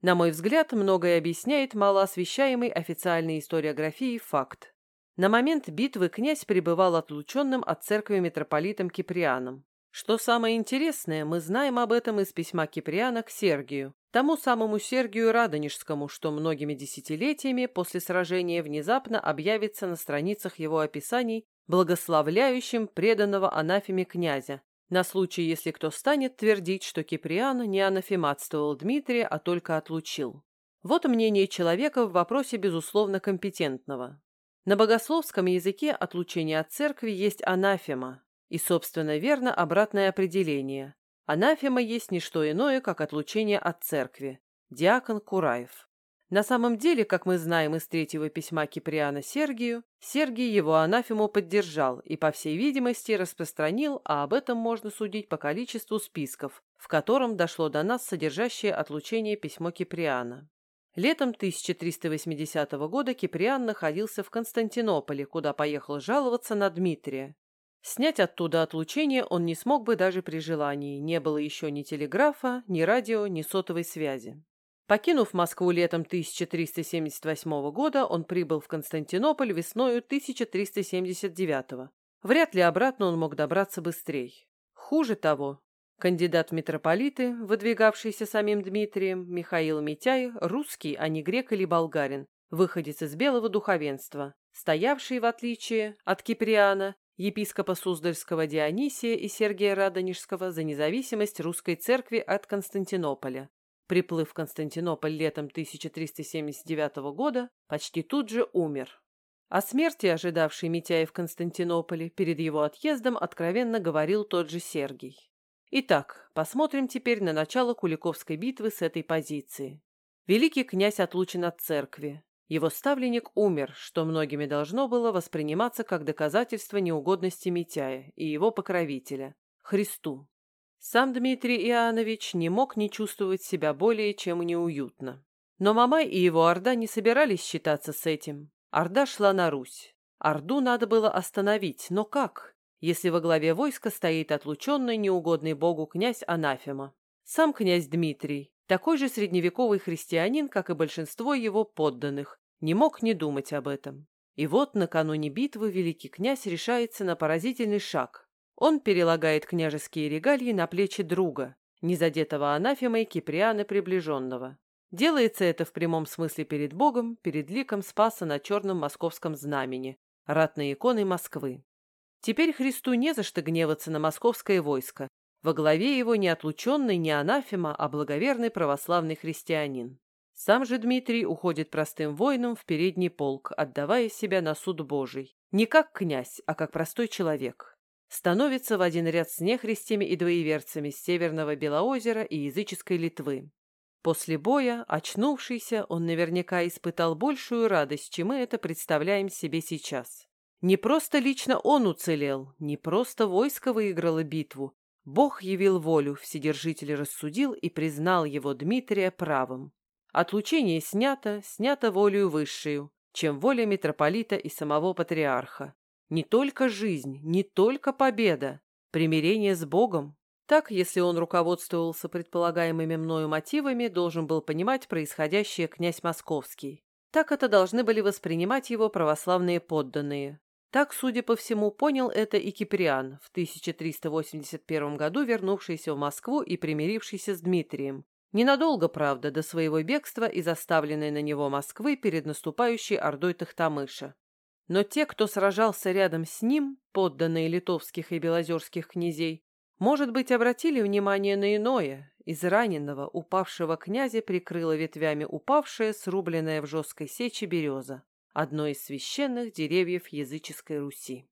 На мой взгляд, многое объясняет малоосвещаемый официальной историографией факт. На момент битвы князь пребывал отлученным от церкви митрополитом Киприаном. Что самое интересное, мы знаем об этом из письма Киприана к Сергию, тому самому Сергию Радонежскому, что многими десятилетиями после сражения внезапно объявится на страницах его описаний благословляющим преданного анафеме князя, на случай, если кто станет твердить, что Киприан не анафематствовал Дмитрия, а только отлучил. Вот мнение человека в вопросе, безусловно, компетентного. На богословском языке отлучение от церкви есть анафема, и, собственно, верно обратное определение. Анафема есть не что иное, как отлучение от церкви. Диакон Кураев. На самом деле, как мы знаем из третьего письма Киприана Сергию, Сергий его анафему поддержал и, по всей видимости, распространил, а об этом можно судить по количеству списков, в котором дошло до нас содержащее отлучение письмо Киприана. Летом 1380 года Киприан находился в Константинополе, куда поехал жаловаться на Дмитрия. Снять оттуда отлучение он не смог бы даже при желании, не было еще ни телеграфа, ни радио, ни сотовой связи. Покинув Москву летом 1378 года, он прибыл в Константинополь весною 1379. Вряд ли обратно он мог добраться быстрее. Хуже того, кандидат в митрополиты, выдвигавшийся самим Дмитрием, Михаил Митяй, русский, а не грек или болгарин, выходец из белого духовенства, стоявший, в отличие от Киприана, епископа Суздальского Дионисия и Сергия Радонежского за независимость русской церкви от Константинополя. Приплыв в Константинополь летом 1379 года, почти тут же умер. О смерти, ожидавшей Митяя в Константинополе, перед его отъездом откровенно говорил тот же Сергий. Итак, посмотрим теперь на начало Куликовской битвы с этой позиции. Великий князь отлучен от церкви. Его ставленник умер, что многими должно было восприниматься как доказательство неугодности Митяя и его покровителя – Христу. Сам Дмитрий Иоаннович не мог не чувствовать себя более чем неуютно. Но Мамай и его Орда не собирались считаться с этим. Орда шла на Русь. Орду надо было остановить, но как, если во главе войска стоит отлученный, неугодный Богу князь Анафема? Сам князь Дмитрий, такой же средневековый христианин, как и большинство его подданных, не мог не думать об этом. И вот накануне битвы великий князь решается на поразительный шаг. Он перелагает княжеские регалии на плечи друга, незадетого анафемой Киприана приближенного. Делается это в прямом смысле перед Богом, перед ликом Спаса на черном московском знамени, ратной иконой Москвы. Теперь Христу не за что гневаться на московское войско, во главе его не отлученный не анафема, а благоверный православный христианин. Сам же Дмитрий уходит простым воином в передний полк, отдавая себя на суд Божий. Не как князь, а как простой человек. Становится в один ряд с нехристями и двоеверцами с Северного Белоозера и языческой Литвы. После боя, очнувшийся, он наверняка испытал большую радость, чем мы это представляем себе сейчас. Не просто лично он уцелел, не просто войско выиграло битву, Бог явил волю, Вседержитель рассудил и признал его Дмитрия правым. Отлучение снято, снято волею высшую, чем воля митрополита и самого патриарха. Не только жизнь, не только победа, примирение с Богом. Так, если он руководствовался предполагаемыми мною мотивами, должен был понимать происходящее князь Московский. Так это должны были воспринимать его православные подданные. Так, судя по всему, понял это и Киприан, в 1381 году вернувшийся в Москву и примирившийся с Дмитрием. Ненадолго, правда, до своего бегства из оставленной на него Москвы перед наступающей ордой Тахтамыша. Но те, кто сражался рядом с ним, подданные литовских и белозерских князей, может быть, обратили внимание на иное. Из раненого, упавшего князя прикрыла ветвями упавшая, срубленная в жесткой сече береза одно из священных деревьев языческой Руси.